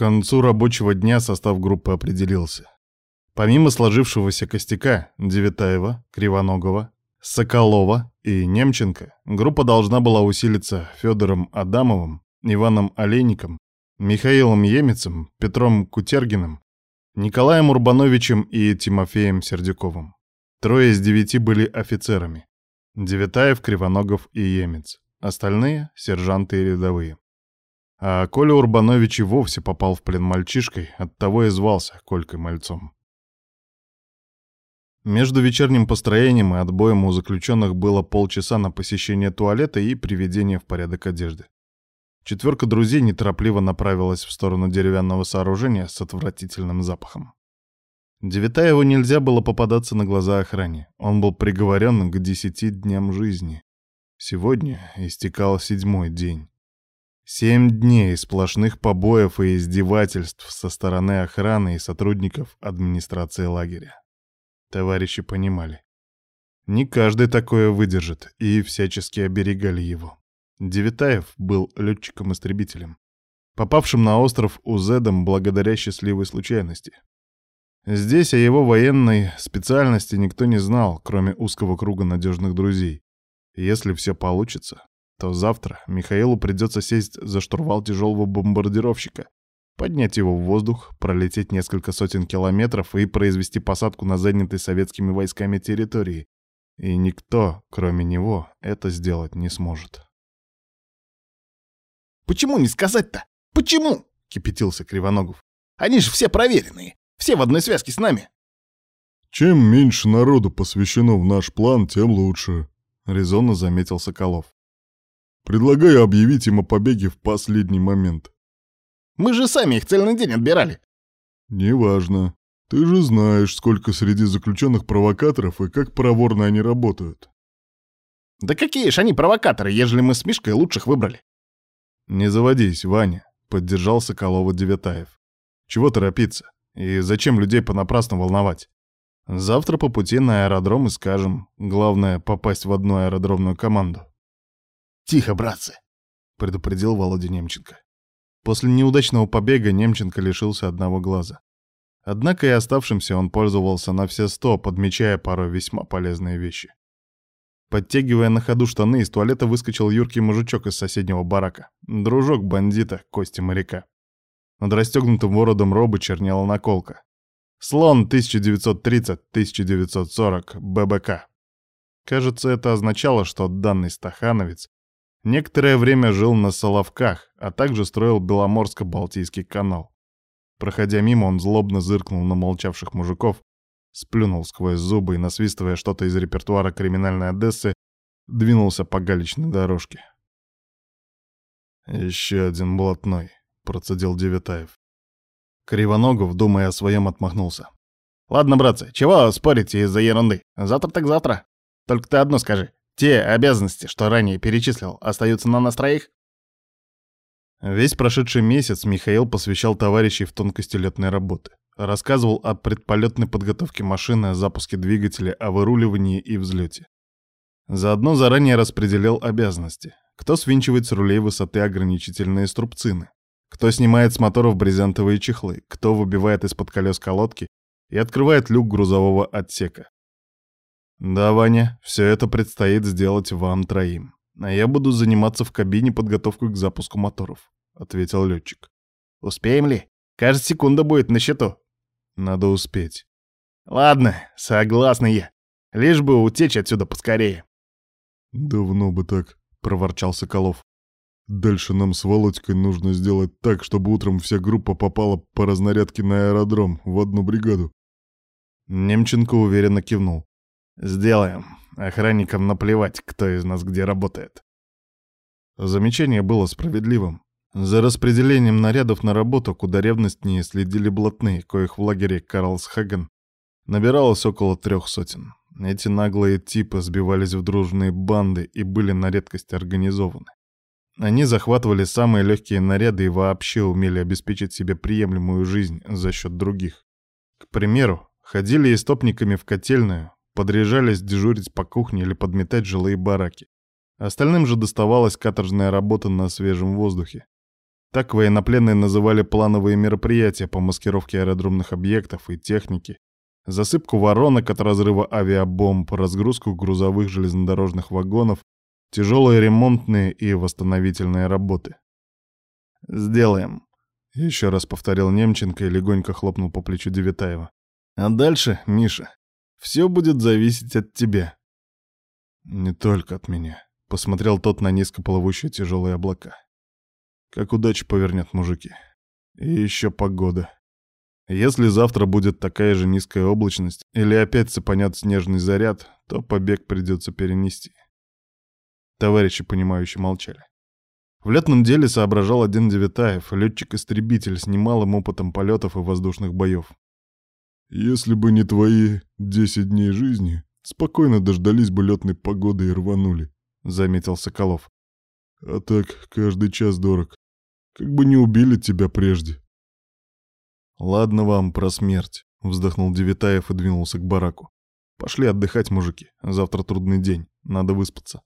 концу рабочего дня состав группы определился. Помимо сложившегося костяка Девятаева, Кривоногова, Соколова и Немченко, группа должна была усилиться Федором Адамовым, Иваном Олейником, Михаилом Емецем, Петром Кутергиным, Николаем Урбановичем и Тимофеем Сердюковым. Трое из девяти были офицерами. Девятаев, Кривоногов и Емец. Остальные — сержанты и рядовые. А Коля Урбанович и вовсе попал в плен мальчишкой, оттого и звался Колькой Мальцом. Между вечерним построением и отбоем у заключенных было полчаса на посещение туалета и приведение в порядок одежды. Четверка друзей неторопливо направилась в сторону деревянного сооружения с отвратительным запахом. Девятаеву нельзя было попадаться на глаза охране. Он был приговорен к десяти дням жизни. Сегодня истекал седьмой день. Семь дней сплошных побоев и издевательств со стороны охраны и сотрудников администрации лагеря. Товарищи понимали. Не каждый такое выдержит, и всячески оберегали его. Девятаев был летчиком-истребителем, попавшим на остров Узедом благодаря счастливой случайности. Здесь о его военной специальности никто не знал, кроме узкого круга надежных друзей. Если все получится, то завтра Михаилу придется сесть за штурвал тяжелого бомбардировщика поднять его в воздух, пролететь несколько сотен километров и произвести посадку на занятой советскими войсками территории. И никто, кроме него, это сделать не сможет. «Почему не сказать-то? Почему?» — кипятился Кривоногов. «Они же все проверенные, все в одной связке с нами». «Чем меньше народу посвящено в наш план, тем лучше», — резонно заметил Соколов. «Предлагаю объявить им о побеге в последний момент. Мы же сами их цельный день отбирали. Неважно. Ты же знаешь, сколько среди заключенных провокаторов и как проворно они работают. Да какие ж они провокаторы, ежели мы с Мишкой лучших выбрали? Не заводись, Ваня, поддержал Соколова Девятаев. Чего торопиться? И зачем людей понапрасну волновать? Завтра по пути на аэродром и скажем. Главное — попасть в одну аэродромную команду. «Тихо, братцы!» — предупредил Володя Немченко. После неудачного побега Немченко лишился одного глаза. Однако и оставшимся он пользовался на все сто, подмечая порой весьма полезные вещи. Подтягивая на ходу штаны, из туалета выскочил юркий мужичок из соседнего барака. Дружок бандита, Кости моряка. Над расстегнутым воротом робы чернела наколка. Слон 1930-1940 ББК. Кажется, это означало, что данный стахановец Некоторое время жил на Соловках, а также строил Беломорско-Балтийский канал. Проходя мимо, он злобно зыркнул на молчавших мужиков, сплюнул сквозь зубы и, насвистывая что-то из репертуара криминальной Одессы, двинулся по галечной дорожке. «Еще один блатной», — процедил Девятаев. Кривоногов, думая о своем, отмахнулся. «Ладно, братцы, чего спорите из-за ерунды? Завтра так завтра. Только ты одно скажи. Те обязанности, что ранее перечислил, остаются на нас троих? Весь прошедший месяц Михаил посвящал товарищей в тонкости летной работы. Рассказывал о предполетной подготовке машины, о запуске двигателя, о выруливании и взлете. Заодно заранее распределял обязанности. Кто свинчивает с рулей высоты ограничительные струбцины, кто снимает с моторов брезентовые чехлы, кто выбивает из-под колес колодки и открывает люк грузового отсека, «Да, Ваня, все это предстоит сделать вам троим. А я буду заниматься в кабине подготовкой к запуску моторов», — ответил летчик. «Успеем ли? Кажется, секунда будет на счету». «Надо успеть». «Ладно, согласна я. Лишь бы утечь отсюда поскорее». «Давно бы так», — проворчал Соколов. «Дальше нам с Володькой нужно сделать так, чтобы утром вся группа попала по разнарядке на аэродром в одну бригаду». Немченко уверенно кивнул. «Сделаем. Охранникам наплевать, кто из нас где работает». Замечание было справедливым. За распределением нарядов на работу, куда ревностнее следили блатные, коих в лагере Карлсхаген набиралось около трех сотен. Эти наглые типы сбивались в дружные банды и были на редкость организованы. Они захватывали самые легкие наряды и вообще умели обеспечить себе приемлемую жизнь за счет других. К примеру, ходили истопниками в котельную, подряжались дежурить по кухне или подметать жилые бараки. Остальным же доставалась каторжная работа на свежем воздухе. Так военнопленные называли плановые мероприятия по маскировке аэродромных объектов и техники, засыпку воронок от разрыва авиабомб, разгрузку грузовых железнодорожных вагонов, тяжелые ремонтные и восстановительные работы. «Сделаем», — еще раз повторил Немченко и легонько хлопнул по плечу Девятаева. «А дальше, Миша, все будет зависеть от тебя». «Не только от меня», — посмотрел тот на низко плывущие тяжелые облака. Как удача повернет, мужики. И еще погода. Если завтра будет такая же низкая облачность или опять цепанет снежный заряд, то побег придется перенести. Товарищи, понимающие, молчали. В летном деле соображал один Девятаев, летчик-истребитель с немалым опытом полетов и воздушных боев. «Если бы не твои десять дней жизни, спокойно дождались бы летной погоды и рванули», — заметил Соколов. «А так каждый час дорог. Как бы не убили тебя прежде. Ладно вам про смерть, вздохнул Девитаев и двинулся к бараку. Пошли отдыхать, мужики. Завтра трудный день. Надо выспаться.